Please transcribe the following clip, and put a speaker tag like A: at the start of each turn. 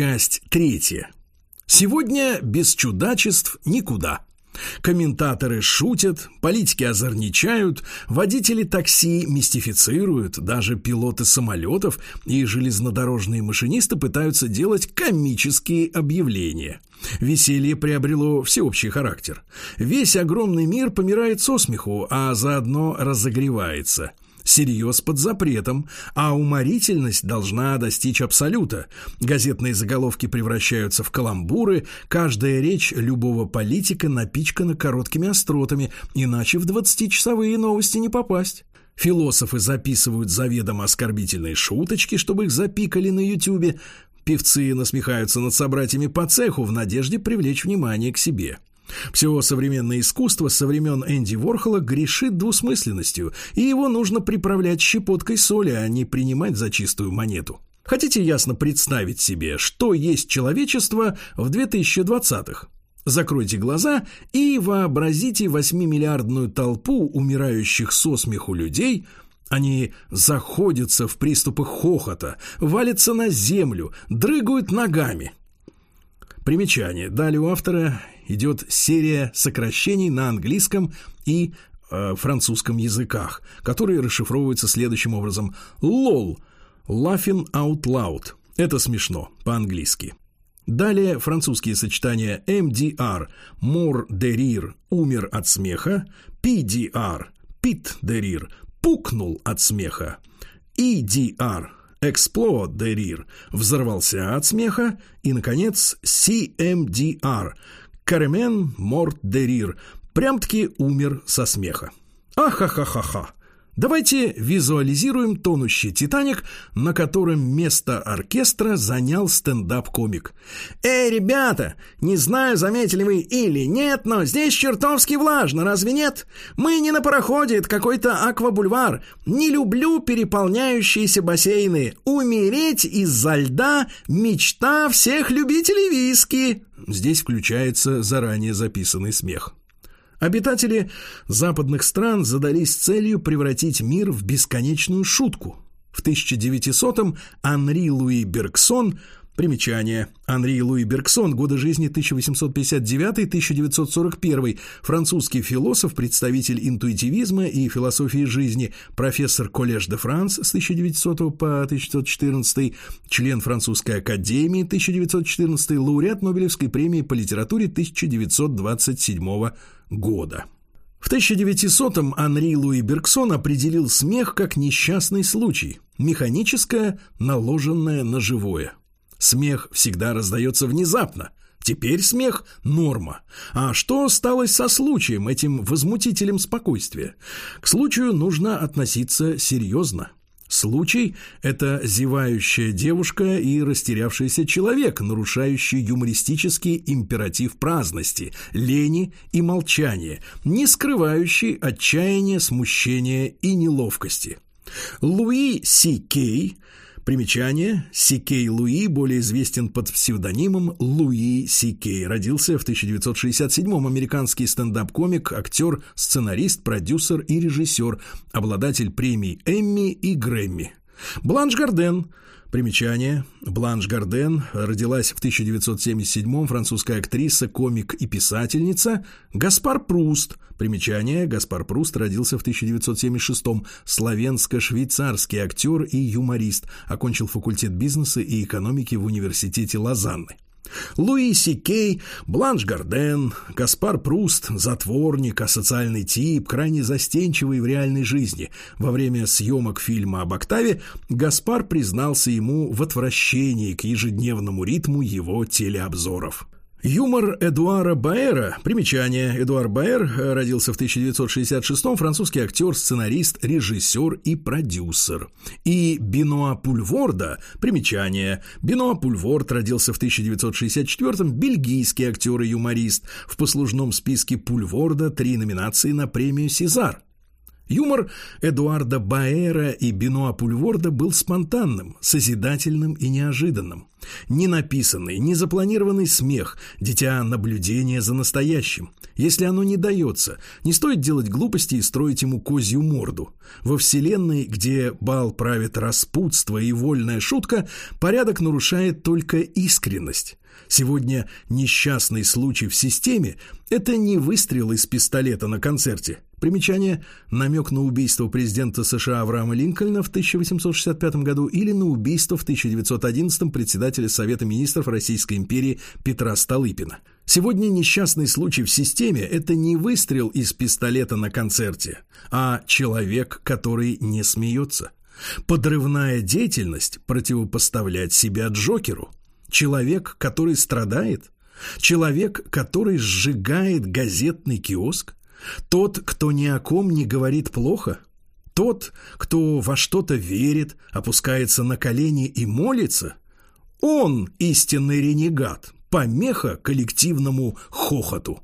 A: Часть третья. Сегодня без чудачеств никуда. Комментаторы шутят, политики озорничают, водители такси мистифицируют, даже пилоты самолетов и железнодорожные машинисты пытаются делать комические объявления. Веселье приобрело всеобщий характер. Весь огромный мир помирает со смеху, а заодно разогревается – Серьез под запретом, а уморительность должна достичь абсолюта. Газетные заголовки превращаются в каламбуры, каждая речь любого политика напичкана короткими остротами, иначе в 20-часовые новости не попасть. Философы записывают заведомо оскорбительные шуточки, чтобы их запикали на ютюбе. Певцы насмехаются над собратьями по цеху в надежде привлечь внимание к себе. Все современное искусство со времен Энди Ворхола грешит двусмысленностью, и его нужно приправлять щепоткой соли, а не принимать за чистую монету. Хотите ясно представить себе, что есть человечество в 2020-х? Закройте глаза и вообразите 8-миллиардную толпу умирающих со смеху людей – они заходятся в приступы хохота, валятся на землю, дрыгают ногами. Примечание. Далее у автора идет серия сокращений на английском и э, французском языках, которые расшифровываются следующим образом. LOL – Laughing Out Loud. Это смешно по-английски. Далее французские сочетания MDR – de rire – умер от смеха, PDR – de rire – пукнул от смеха, EDR – rire – взорвался от смеха, и, наконец, CMDR – Кармен Морт Дерир прям-таки умер со смеха. Ахахахаха. Давайте визуализируем тонущий «Титаник», на котором место оркестра занял стендап-комик. «Эй, ребята, не знаю, заметили вы или нет, но здесь чертовски влажно, разве нет? Мы не на пароходе, это какой-то аквабульвар. Не люблю переполняющиеся бассейны. Умереть из-за льда – мечта всех любителей виски». Здесь включается заранее записанный смех. Обитатели западных стран задались целью превратить мир в бесконечную шутку. В 1900-м Анри Луи Бергсон Примечание. Анри Луи Бергсон, годы жизни 1859-1941, французский философ, представитель интуитивизма и философии жизни, профессор Коллеж де Франс с 1900 по 1914, член Французской академии 1914, лауреат Нобелевской премии по литературе 1927 года. В 1900-м Анри Луи Бергсон определил смех как несчастный случай, механическое, наложенное на живое. Смех всегда раздается внезапно. Теперь смех – норма. А что сталось со случаем, этим возмутителем спокойствия? К случаю нужно относиться серьезно. Случай – это зевающая девушка и растерявшийся человек, нарушающий юмористический императив праздности, лени и молчания, не скрывающий отчаяния, смущения и неловкости. Луи Си Кей – Примечание. Сикей Луи, более известен под псевдонимом Луи Сикей. Родился в 1967-м. Американский стендап-комик, актер, сценарист, продюсер и режиссер. Обладатель премий Эмми и Грэмми. Бланш Гарден – Примечание. Бланш Гарден родилась в 1977-м, французская актриса, комик и писательница. Гаспар Пруст. Примечание. Гаспар Пруст родился в 1976-м, словенско-швейцарский актер и юморист. Окончил факультет бизнеса и экономики в университете Лозанны. Луи Си Кей, Бланш Гарден, Гаспар Пруст, затворник, асоциальный тип, крайне застенчивый в реальной жизни. Во время съемок фильма об Октаве Гаспар признался ему в отвращении к ежедневному ритму его телеобзоров. Юмор Эдуара Баэра. Примечание. Эдуар Баэр э, родился в 1966-м, французский актер, сценарист, режиссер и продюсер. И Биноа Пульворда. Примечание. Биноа Пульворд родился в 1964-м, бельгийский актер и юморист. В послужном списке Пульворда три номинации на премию «Сезар». Юмор Эдуарда Баэра и Бенуа Пульворда был спонтанным, созидательным и неожиданным. Ни написанный, ни запланированный смех, дитя наблюдения за настоящим. Если оно не дается, не стоит делать глупости и строить ему козью морду. Во вселенной, где бал правит распутство и вольная шутка, порядок нарушает только искренность. Сегодня несчастный случай в системе – это не выстрел из пистолета на концерте. Примечание – намек на убийство президента США Авраама Линкольна в 1865 году или на убийство в 1911 председателя Совета министров Российской империи Петра Столыпина. Сегодня несчастный случай в системе – это не выстрел из пистолета на концерте, а человек, который не смеется. Подрывная деятельность – противопоставлять себя Джокеру – Человек, который страдает? Человек, который сжигает газетный киоск? Тот, кто ни о ком не говорит плохо? Тот, кто во что-то верит, опускается на колени и молится? Он истинный ренегат, помеха коллективному хохоту.